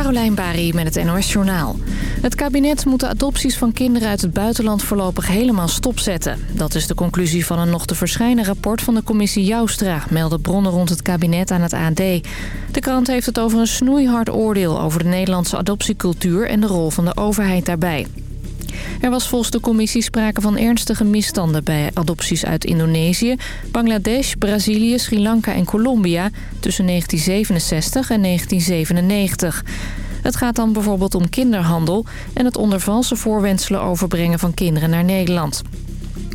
Carolijn Bari met het NOS Journaal. Het kabinet moet de adopties van kinderen uit het buitenland voorlopig helemaal stopzetten. Dat is de conclusie van een nog te verschijnen rapport van de commissie Joustra... melden bronnen rond het kabinet aan het AD. De krant heeft het over een snoeihard oordeel over de Nederlandse adoptiecultuur... en de rol van de overheid daarbij. Er was volgens de commissie sprake van ernstige misstanden bij adopties uit Indonesië, Bangladesh, Brazilië, Sri Lanka en Colombia tussen 1967 en 1997. Het gaat dan bijvoorbeeld om kinderhandel en het onder valse voorwenselen overbrengen van kinderen naar Nederland.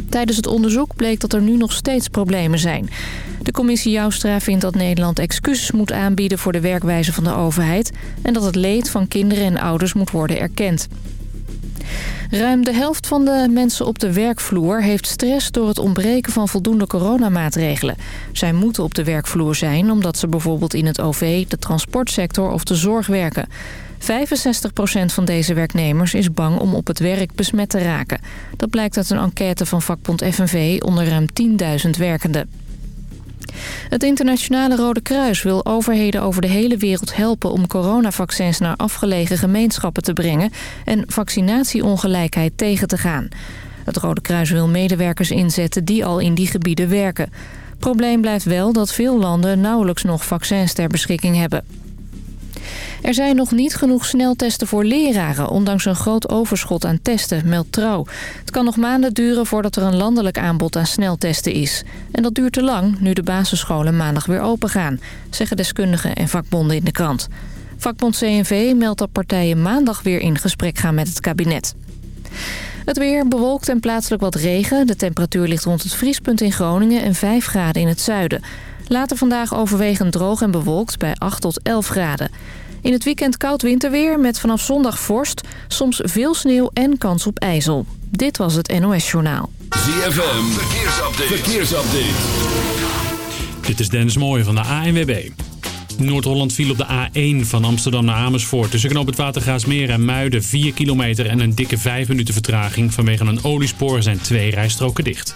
Tijdens het onderzoek bleek dat er nu nog steeds problemen zijn. De commissie Joustra vindt dat Nederland excuses moet aanbieden voor de werkwijze van de overheid... en dat het leed van kinderen en ouders moet worden erkend. Ruim de helft van de mensen op de werkvloer heeft stress door het ontbreken van voldoende coronamaatregelen. Zij moeten op de werkvloer zijn omdat ze bijvoorbeeld in het OV, de transportsector of de zorg werken. 65% van deze werknemers is bang om op het werk besmet te raken. Dat blijkt uit een enquête van vakbond FNV onder ruim 10.000 werkenden. Het internationale Rode Kruis wil overheden over de hele wereld helpen... om coronavaccins naar afgelegen gemeenschappen te brengen... en vaccinatieongelijkheid tegen te gaan. Het Rode Kruis wil medewerkers inzetten die al in die gebieden werken. Probleem blijft wel dat veel landen nauwelijks nog vaccins ter beschikking hebben. Er zijn nog niet genoeg sneltesten voor leraren... ondanks een groot overschot aan testen, meldt Trouw. Het kan nog maanden duren voordat er een landelijk aanbod aan sneltesten is. En dat duurt te lang, nu de basisscholen maandag weer open gaan... zeggen deskundigen en vakbonden in de krant. Vakbond CNV meldt dat partijen maandag weer in gesprek gaan met het kabinet. Het weer bewolkt en plaatselijk wat regen. De temperatuur ligt rond het vriespunt in Groningen en 5 graden in het zuiden. Later vandaag overwegend droog en bewolkt bij 8 tot 11 graden. In het weekend koud winterweer met vanaf zondag vorst, soms veel sneeuw en kans op ijzel. Dit was het NOS Journaal. ZFM, verkeersupdate. verkeersupdate. Dit is Dennis Mooij van de ANWB. Noord-Holland viel op de A1 van Amsterdam naar Amersfoort. Tussen knoop het Watergraasmeer en Muiden 4 kilometer en een dikke 5 minuten vertraging. Vanwege een oliespoor zijn twee rijstroken dicht.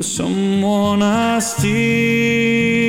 For someone I still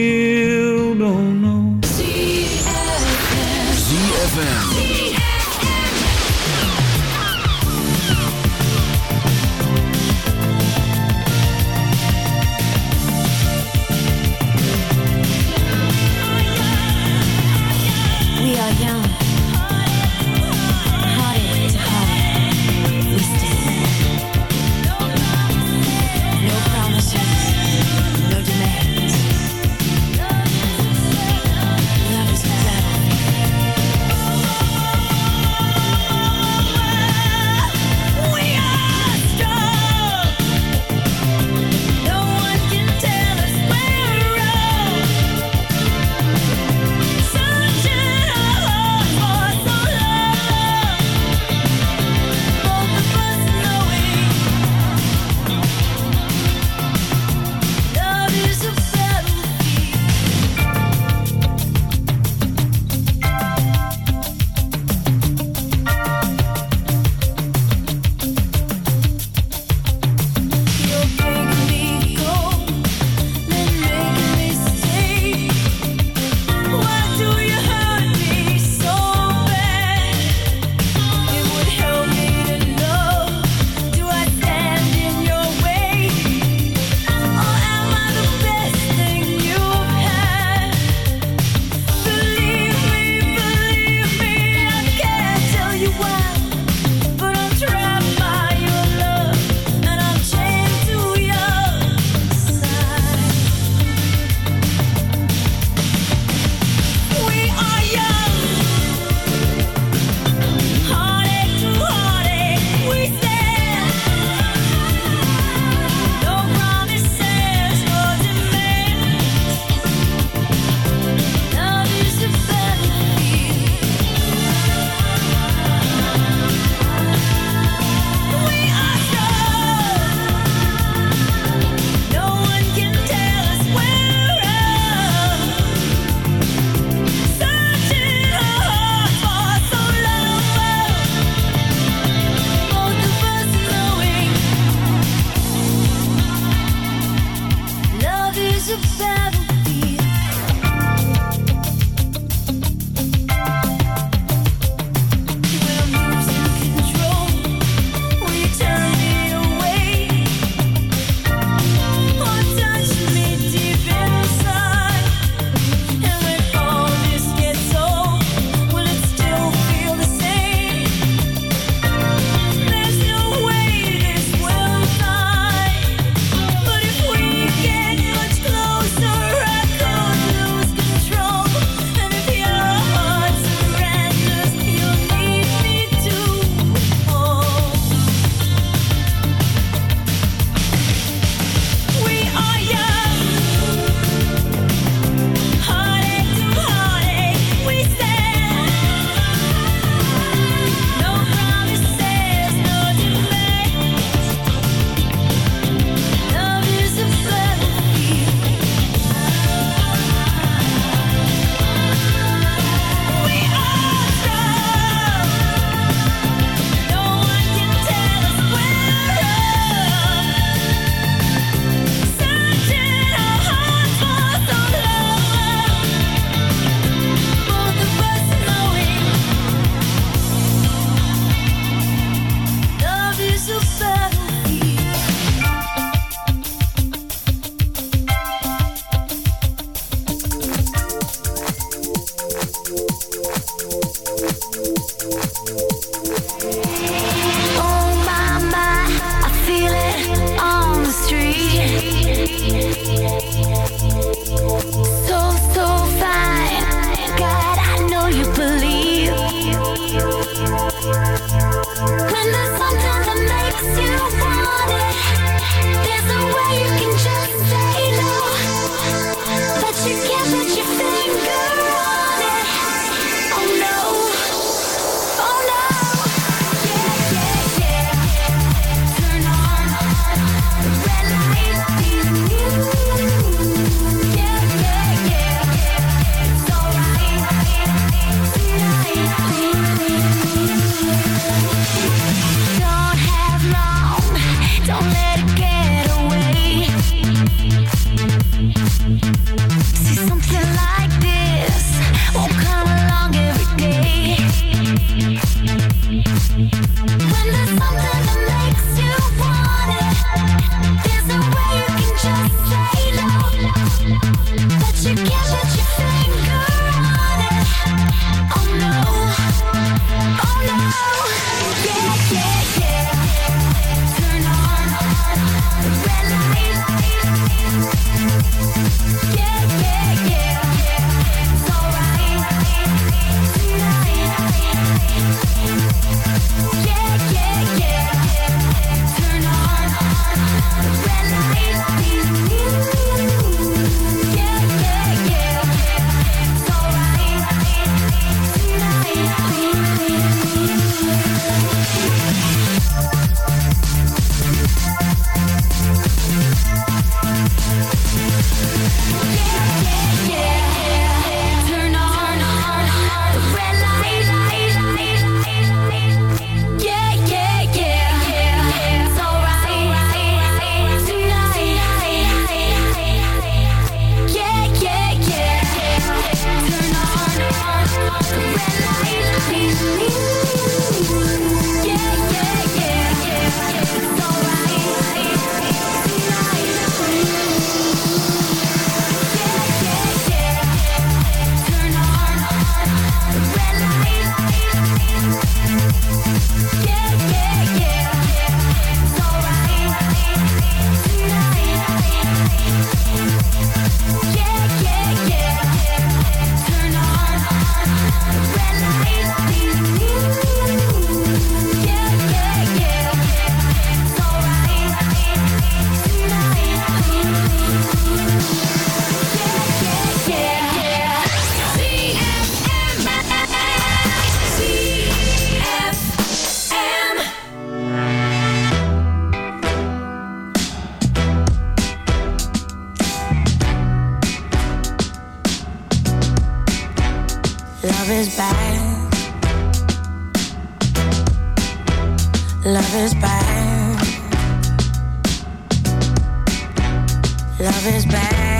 Love is bad.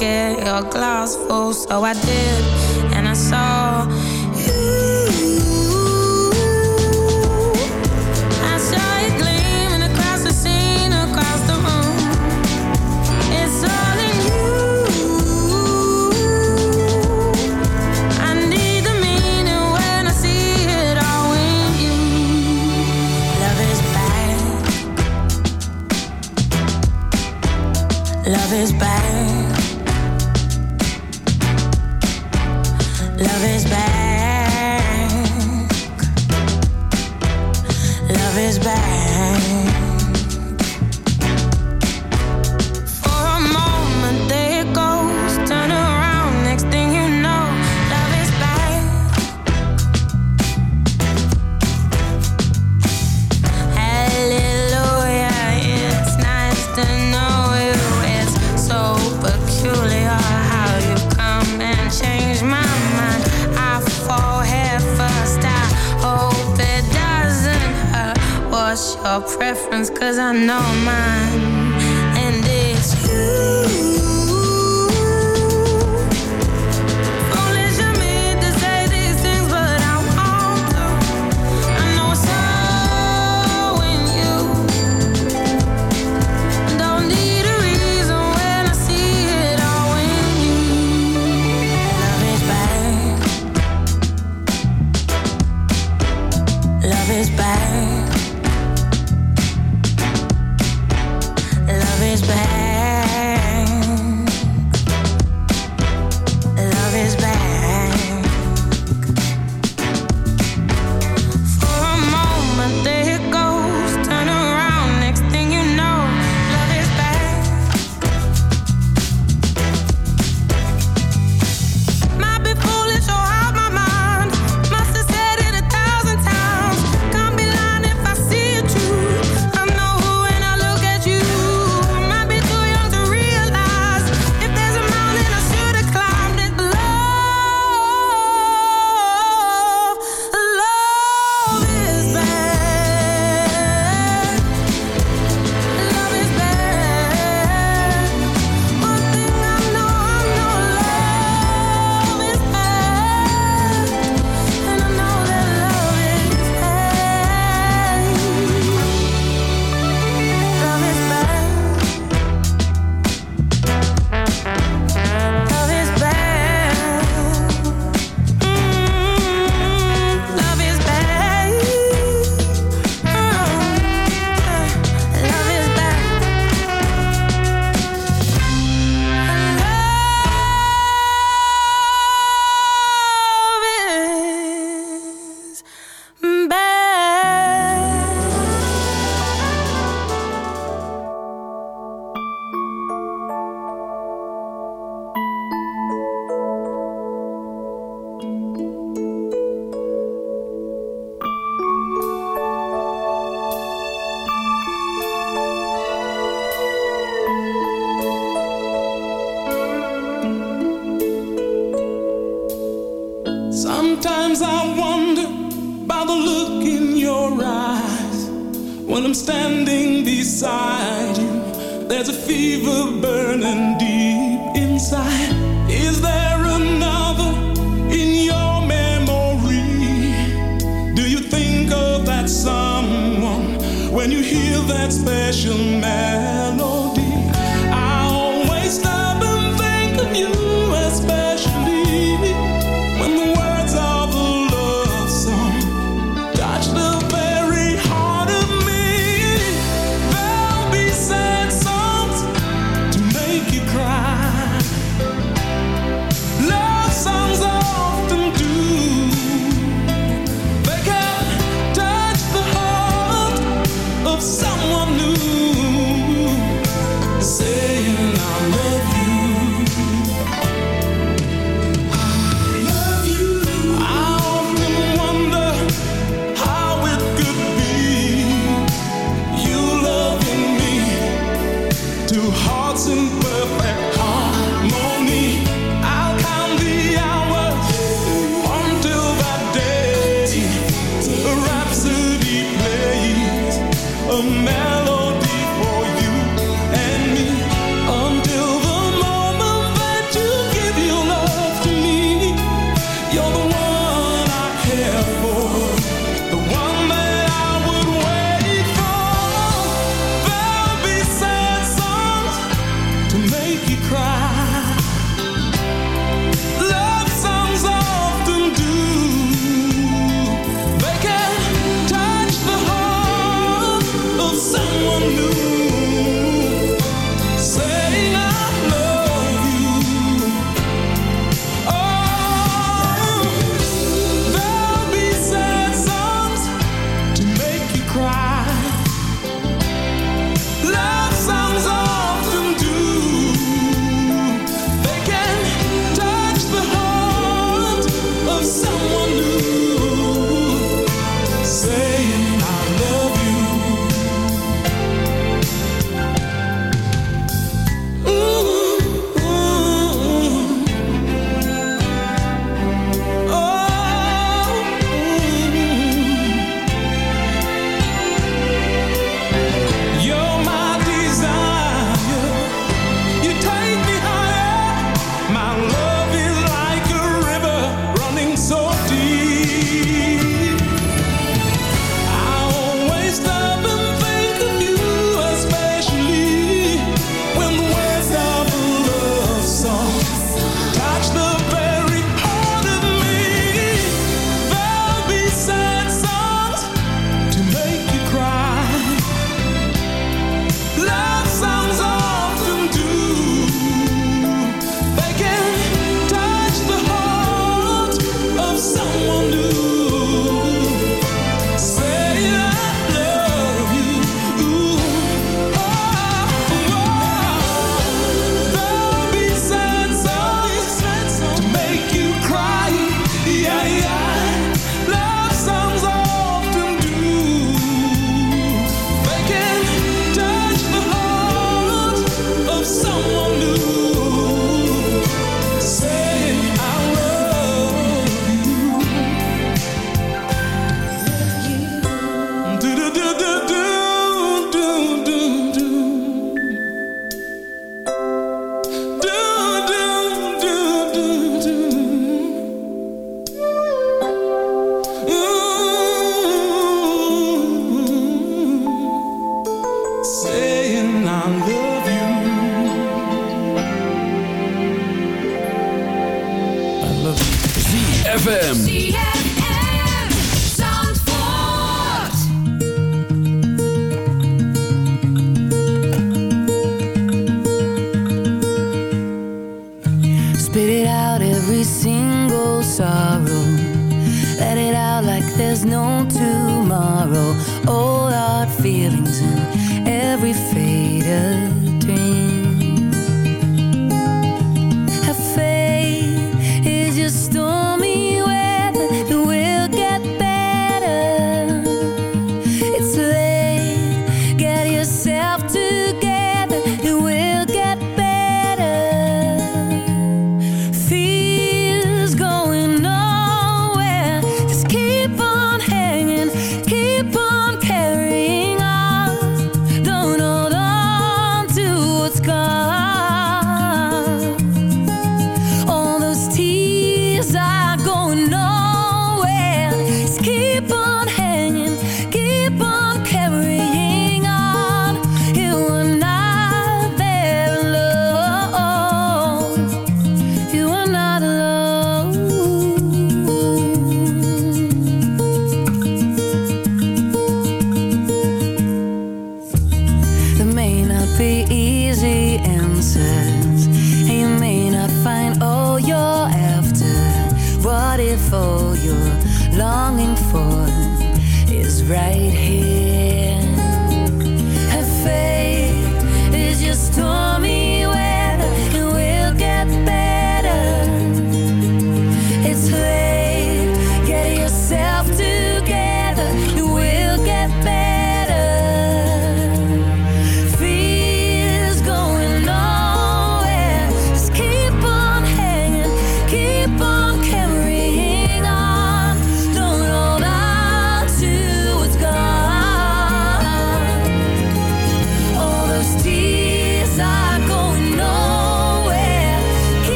get your glass full. So I did, and I saw you. I saw gleaming across the scene, across the room. It's all in you. I need the meaning when I see it all in you. Love is bad. Love is bad.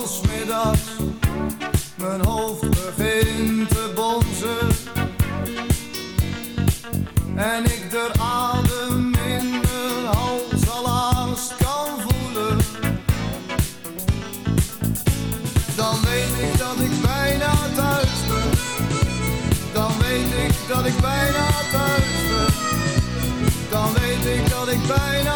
Als middags mijn hoofd begint te bonzen en ik de adem in mijn hals al haast kan voelen. Dan weet ik dat ik bijna thuis ben. Dan weet ik dat ik bijna thuis ben. Dan weet ik dat ik bijna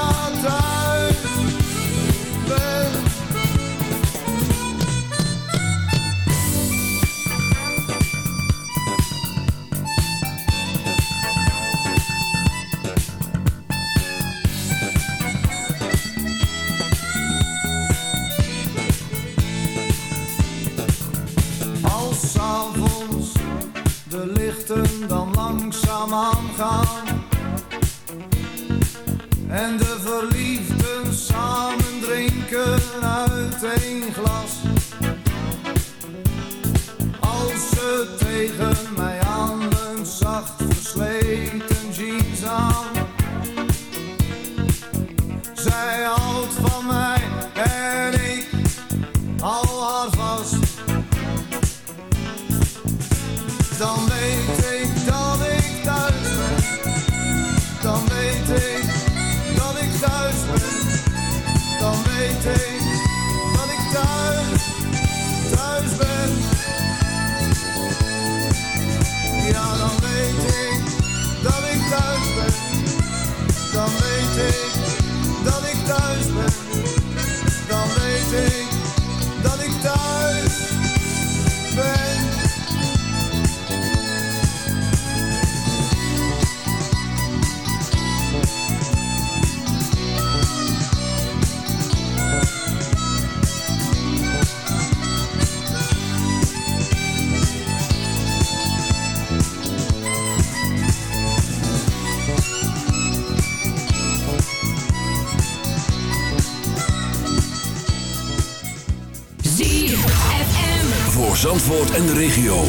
en de regio.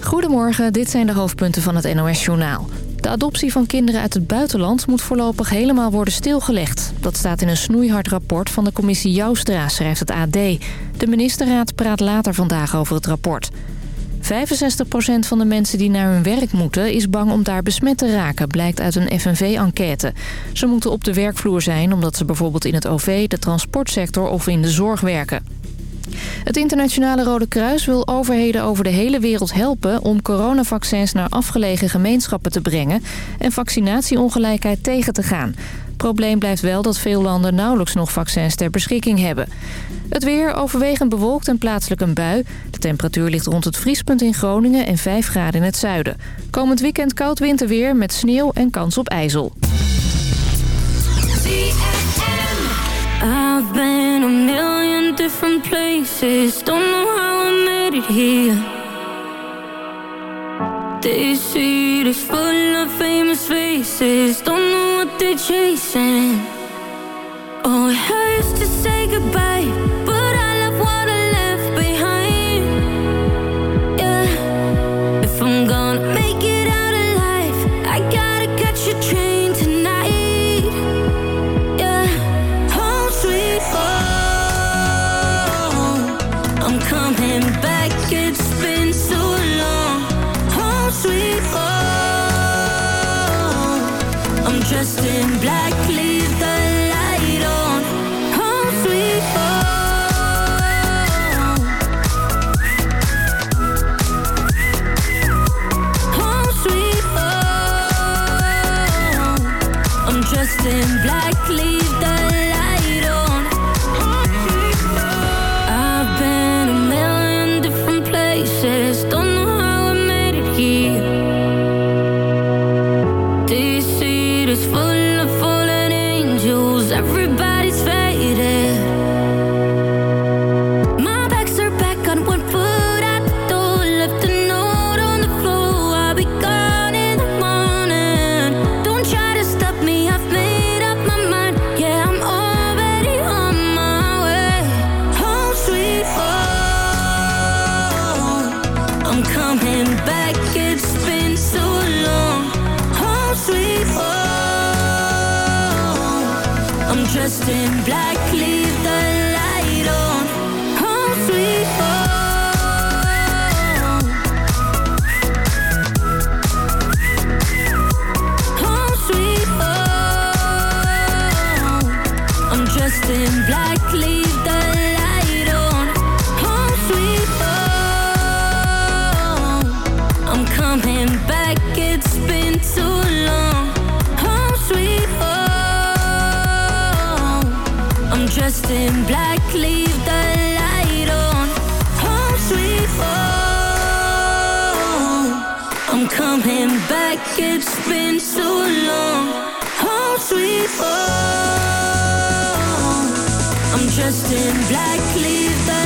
Goedemorgen, dit zijn de hoofdpunten van het NOS-journaal. De adoptie van kinderen uit het buitenland moet voorlopig helemaal worden stilgelegd. Dat staat in een snoeihard rapport van de commissie Joustra, schrijft het AD. De ministerraad praat later vandaag over het rapport. 65% van de mensen die naar hun werk moeten is bang om daar besmet te raken, blijkt uit een FNV-enquête. Ze moeten op de werkvloer zijn omdat ze bijvoorbeeld in het OV, de transportsector of in de zorg werken. Het Internationale Rode Kruis wil overheden over de hele wereld helpen... om coronavaccins naar afgelegen gemeenschappen te brengen... en vaccinatieongelijkheid tegen te gaan. Probleem blijft wel dat veel landen nauwelijks nog vaccins ter beschikking hebben. Het weer overwegend bewolkt en plaatselijk een bui. De temperatuur ligt rond het vriespunt in Groningen en 5 graden in het zuiden. Komend weekend koud winterweer met sneeuw en kans op ijzel. I've been a million different places. Don't know how I made it here. This city is full of famous faces. Don't know what they're chasing. Oh, it hurts to say goodbye, I'm coming back, it's been so long. Home sweet. Home I'm dressed in black, leather.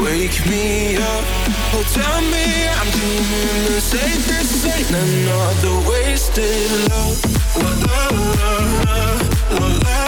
wake me up. Oh, tell me I'm dreaming the. This ain't another wasted love. La la la la la la